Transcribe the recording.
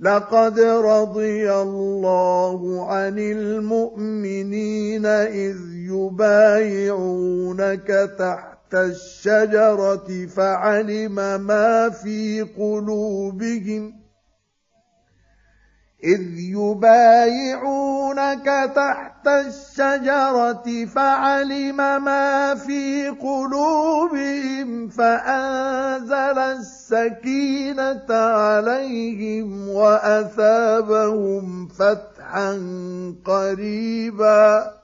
لقد رضي الله عن المؤمنين إذ يبايعونك تحت الشجرة فعلم ما في قلوبهم. إذ يبايعونك تحت الشجرة فعلم ما في قلوبهم فأنزل السكينة عليهم وأثابهم فتحا قريبا.